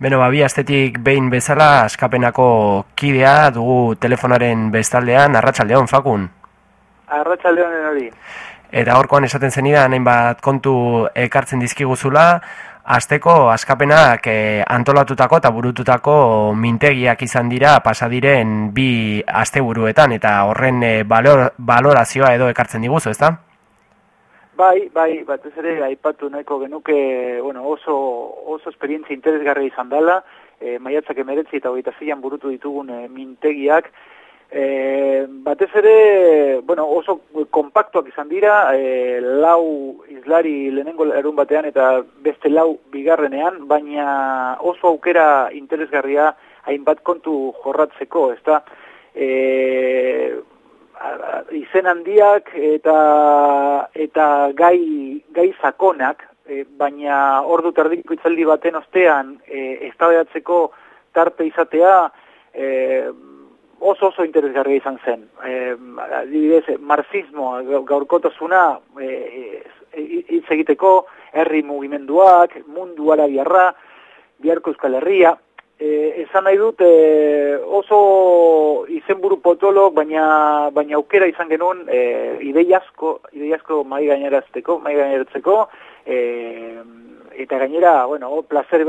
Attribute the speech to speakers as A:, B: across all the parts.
A: Beno, babi astetik behin bezala askapenako kidea dugu telefonaren bestaldean, arratsaldeon fakun.
B: Arratsaldeon hori.
A: Eta horkoan esaten zenidan, hainbat kontu ekartzen dizkiguzula, asteko askapenak e, antolatutako eta burututako mintegiak izan dira pasadiren bi asteburuetan eta horren e, balor, balorazioa edo ekartzen diguzu, ezta?
B: Bai, bai, batez ere aipatu nahiko genuke, bueno, oso oso esperientzia interesgarria izan dela, e, maiatzak emeretzi eta hogeita zian burutu ditugun e, mintegiak, e, batez ere, bueno, oso kompaktuak izan dira, e, lau izlari lehenengo erun batean eta beste lau bigarrenean, baina oso aukera interesgarria hainbat kontu jorratzeko, ez da, e, izen handiak eta eta gai gai sakonak e, baina ordu terdiko itzaldi baten ostean e, eztabaidatzeko tarpe izatea e, oso oso interesgarria izan zen. E, adibidez marxismo gaurkotasuna e, e, hitz egiteko herri mugimenduak mundu arabiarra biharko euskal herria. Eh, esan nahi dut eh, oso izenburu potolo, baina baina aukera izan genuen eh, idei asko, idei asko mai gainerazteko, mai gaineratzeko, eh, eta gainera, bueno, placer,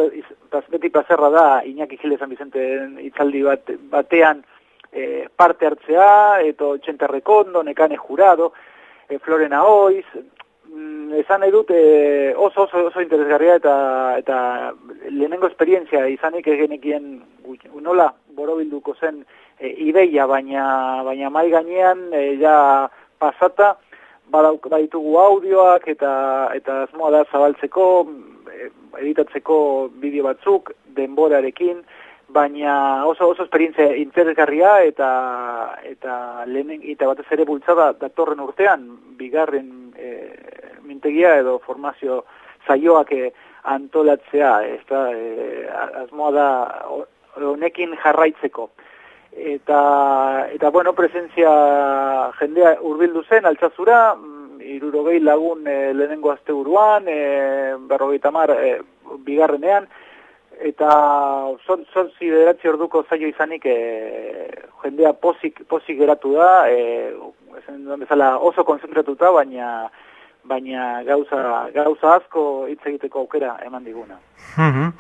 B: beti plazerra da Iñaki Gil San Vicente itzaldi bat, batean eh, parte hartzea, eto Txente Rekondo, Nekane Jurado, eh, Florena Oiz, mm, esan nahi dut e, oso oso oso interesgarria eta eta lehenengo esperientzia izanik egenekien nola borobilduko zen e, ideia baina baina mai gainean e, ja pasata badauk baditugu audioak eta eta asmoa da zabaltzeko e, editatzeko bideo batzuk denborarekin baina oso oso esperientzia interesgarria eta eta lehen eta batez ere bultzada datorren urtean bigarren e, mintegia edo formazio zaioak eh, antolatzea ez da e, asmoa da honekin jarraitzeko eta eta bueno presentzia jendea hurbildu zen altzazura mm, irurogei lagun e, lehenengo asteburuan e, berrogeita mar e, bigarrenean eta son son sideratzi orduko zaio izanik e, jendea pozik pozik geratu da eh bezala oso konzentratuta baina baina gauza gauza asko hitz egiteko aukera eman diguna.
A: Mhm.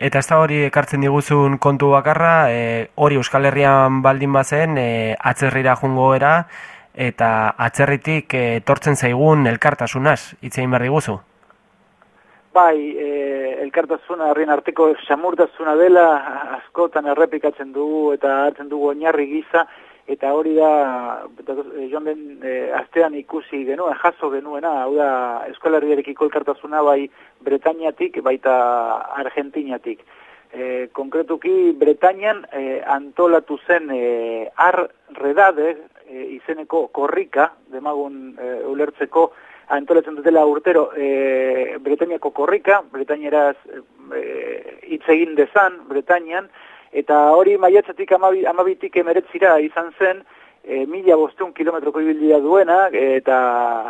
A: Eta ez da hori ekartzen diguzun kontu bakarra, e, hori Euskal Herrian baldin bazen, e, atzerrira jungo era, eta atzerritik etortzen zaigun elkartasunaz, hitzein behar diguzu?
B: Bai, e, elkartasuna herrien arteko xamurtasuna dela askotan errepikatzen dugu eta hartzen dugu oinarri giza eta hori da e, joan den e, astean ikusi genuen, jaso genuena, hau da Euskal Herriarekiko elkartasuna bai Bretañatik baita Argentinatik. E, konkretuki Bretañan e, antolatu zen e, ar redade e, izeneko korrika, demagun e, ulertzeko antolatzen dutela urtero e, Bretainiako korrika, Bretainieraz e, egin dezan, Bretainian, eta hori maiatzatik amabitik emeretzira izan zen, e, mila bosteun kilometroko ibildia duena, eta,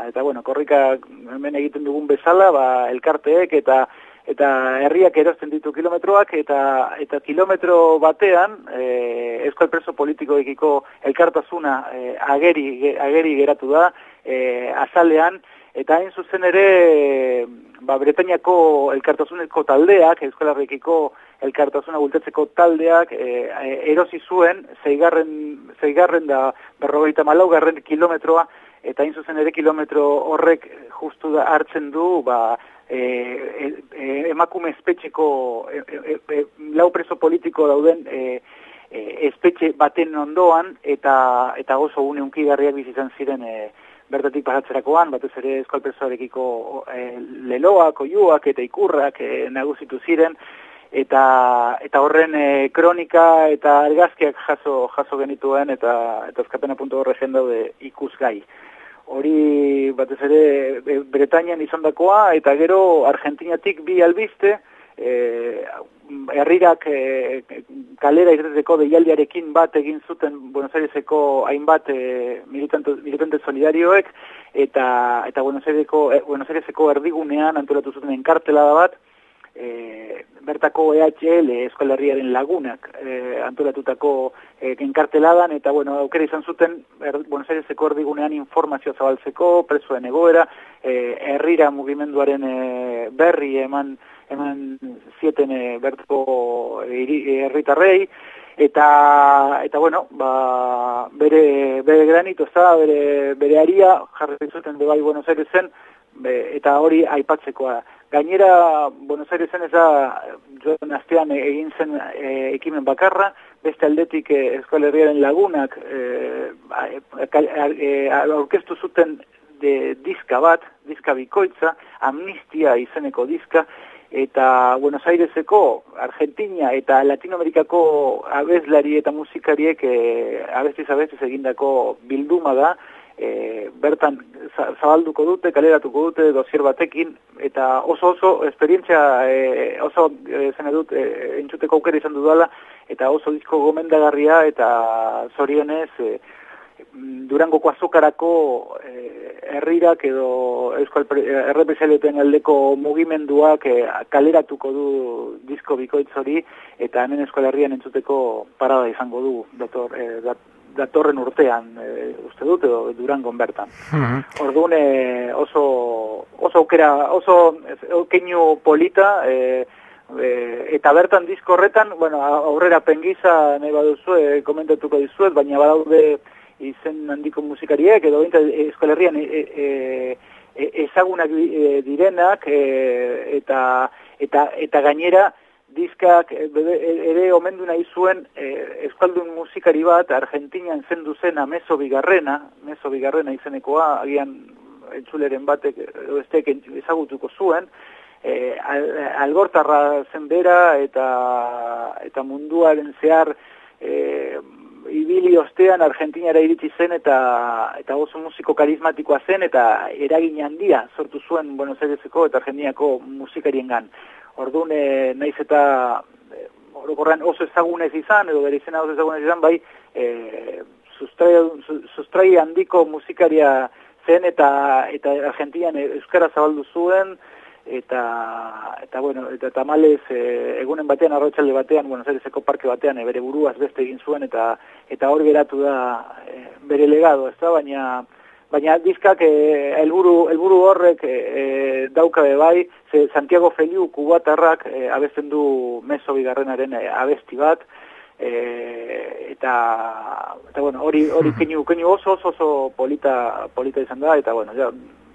B: eta bueno, korrika hemen egiten dugun bezala, ba, elkarteek, eta eta herriak erosten ditu kilometroak, eta eta kilometro batean, e, euskal preso politikoekiko elkartasuna e, ageri, ageri geratu da, e, azalean, Eta hain zuzen ere, ba, Bretainiako elkartasuneko taldeak, Euskal Herrikiko elkartasuna bultatzeko taldeak, e, erosi zuen, zeigarren, zeigarren da berrogeita malau garren kilometroa, eta hain zuzen ere kilometro horrek justu da hartzen du, ba, e, e, emakume espetxeko, e, e, lau preso politiko dauden, e, espetxe baten ondoan, eta, eta oso une unkigarriak bizizan ziren, e, bertatik pasatzerakoan, batez ere eskal persoarekiko e, leloak, oiuak eta ikurrak e, nagusitu ziren, eta, eta horren e, kronika eta argazkiak jaso, jaso genituen, eta, eta azkapena puntu horre jendau ikusgai. Hori batez ere Bretainian izan dakoa, eta gero Argentinatik bi albiste, e, herrirak e, kalera irteteko deialdiarekin bat egin zuten Buenos Aireseko hainbat e, militante, solidarioek eta eta Buenos Aireseko, e, Buenos Aireseko erdigunean antolatu zuten enkartelada bat e, bertako EHL eskolarriaren lagunak e, antolatutako e, genkarteladan, eta bueno, aukera izan zuten, er, Buenos Aireseko erdigunean informazio zabaltzeko, presuen egoera, e, herrira mugimenduaren e, berri eman, eman zieten e, bertako herritarrei, eta eta bueno, ba, bere, bere granito za, bere, bere aria jarri zuten de bai Buenos Airesen eta hori aipatzekoa. Gainera Buenos Airesen ez da joan astean egin zen e, ekimen bakarra, beste aldetik e, eskolerriaren lagunak e, e, aurkeztu zuten de diska bat, diska bikoitza, amnistia izeneko diska, eta Buenos Aireseko, Argentina eta Latinoamerikako abezlari eta musikariek e, abestiz abestiz egindako bilduma da, e, bertan zabalduko dute, kaleratuko dute dosier batekin, eta oso oso esperientzia e, oso e, zen edut e, entzuteko aukera izan dudala, eta oso disko gomendagarria eta zorionez e, Durangoko azokarako eh, herrirak edo Euskal Errepresaleten aldeko mugimenduak eh, kaleratuko du disko bikoitz hori eta hemen Euskal Herrian entzuteko parada izango du dator, eh, datorren urtean eh, uste dut edo Durangon bertan. Mm Orduan eh, oso, oso aukera, oso keinu polita eh, eh, eta bertan disko horretan, bueno, aurrera pengiza nahi baduzu, eh, komentatuko dizuet, baina badaude izen handiko musikariek edo binta eskolerrian e, e, e, ezagunak e, direnak e, eta, eta, eta gainera diskak ere omendu nahi zuen e, eskaldun musikari bat Argentinian zendu zena meso bigarrena, meso bigarrena izenekoa, agian entzuleren batek estek ezagutuko zuen, e, al, algortarra zen bera eta, eta munduaren zehar e, ibili ostean Argentinara iritsi zen eta eta oso musiko karismatikoa zen eta eragin handia sortu zuen Buenos Aireseko eta Argentinako musikariengan. Orduan e, naiz eta e, orokorrean oso ezagunez izan edo bere izena oso ezagunez izan bai e, sustrai, sustrai handiko musikaria zen eta eta Argentinan euskara zabaldu zuen eta eta bueno eta tamales e, egunen batean arrotsalde batean Buenos Aireseko parke batean e, bere buruaz beste egin zuen eta eta hor geratu da e, bere legado ezta? Baina baina diskak helburu helburu horrek e, dauka be bai ze Santiago Feliu kubatarrak e, abesten du meso bigarrenaren abesti bat e, eta eta bueno hori hori keinu keinu oso oso oso polita polita izan da eta bueno ja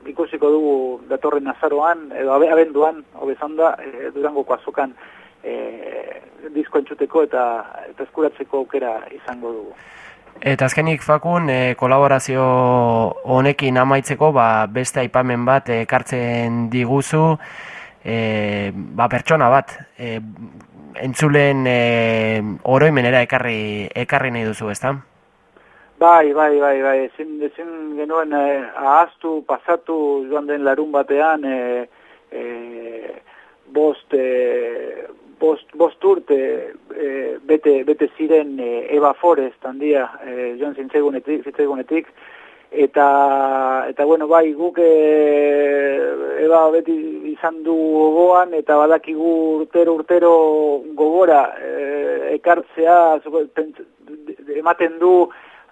B: ikusiko dugu datorren azaroan, edo abenduan, hobezan da, e, durangoko azokan e, disko entzuteko eta, eta eskuratzeko aukera izango dugu.
A: Eta azkenik fakun, e, kolaborazio honekin amaitzeko, ba, beste aipamen bat ekartzen diguzu, e, ba, pertsona bat, e, entzulen e, oroimenera ekarri, ekarri nahi duzu, ezta?
B: Bai, bai, bai, bai, ezin, ezin genuen eh, ahaztu, pasatu joan den larun batean eh, eh, bost, eh, bost, bost urte eh, bete, bete ziren eh, Eva Forest handia eh, joan zintzegunetik, zintzegunetik. Eta, eta bueno, bai, guk eh, Eva beti izan du gogoan eta badakigu urtero urtero gogora eh, ekartzea ematen du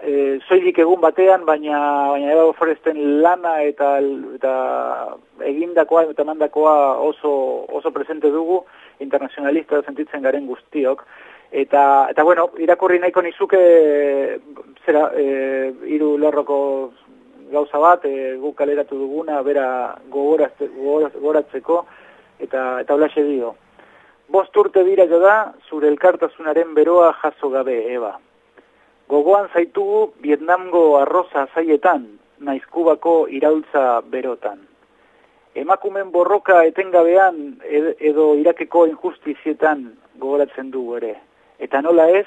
B: e, soilik egun batean, baina baina Eba Foresten lana eta eta egindakoa eta mandakoa oso oso presente dugu internacionalista sentitzen garen guztiok eta eta bueno, irakurri nahiko nizuke zera e, hiru lerroko gauza bat, e, guk kaleratu duguna bera gogoratzeko eta eta holaxe dio. Bost urte dira jo da, zure elkartasunaren beroa jaso gabe, Eba. Gogoan zaitugu Vietnamgo arroza zaietan, naizkubako iraultza berotan. Emakumen borroka etengabean edo irakeko injustizietan gogoratzen dugu ere. Eta nola ez,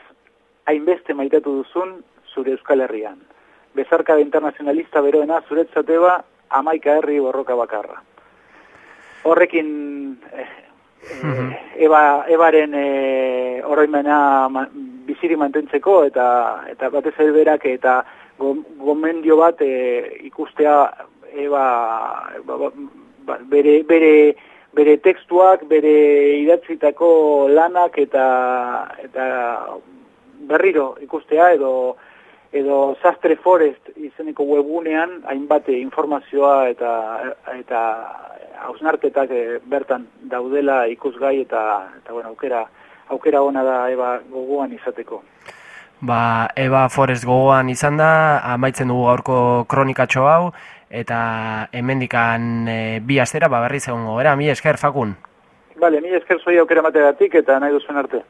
B: hainbeste maitatu duzun zure Euskal Herrian. Bezarka internazionalista beroena zuretzateba amaika herri borroka bakarra. Horrekin eh, eh, eba, ebaren eh, oroimena biziri mantentzeko eta eta batez ere berak eta gomendio bat e, ikustea eba ba, ba, ba, bere, bere bere tekstuak, bere idatzitako lanak eta eta berriro ikustea edo edo Sastre Forest izeneko webunean hainbat informazioa eta eta hausnarketak eh, bertan daudela ikusgai eta eta bueno, aukera aukera ona da eba gogoan izateko.
A: Ba, Eba Forest gogoan izan da, amaitzen dugu gaurko kronikatxo hau, eta hemendikan e, bi astera ba berriz egongo, era, mi esker, fakun?
B: Bale, mi esker zoi aukera mategatik eta nahi duzuen arte.